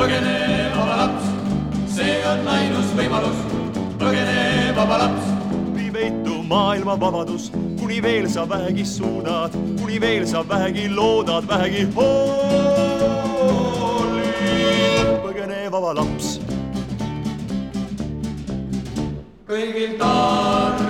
põgene, vaba laps, see on ainus võimalus, põgene, vaba laps. vii peitu maailma vabadus, kuni veel sa vähegi suudad, kuni veel sa vähegi loodad, vähegi hoolid, põgene, vaba laps. kõigil tarvis.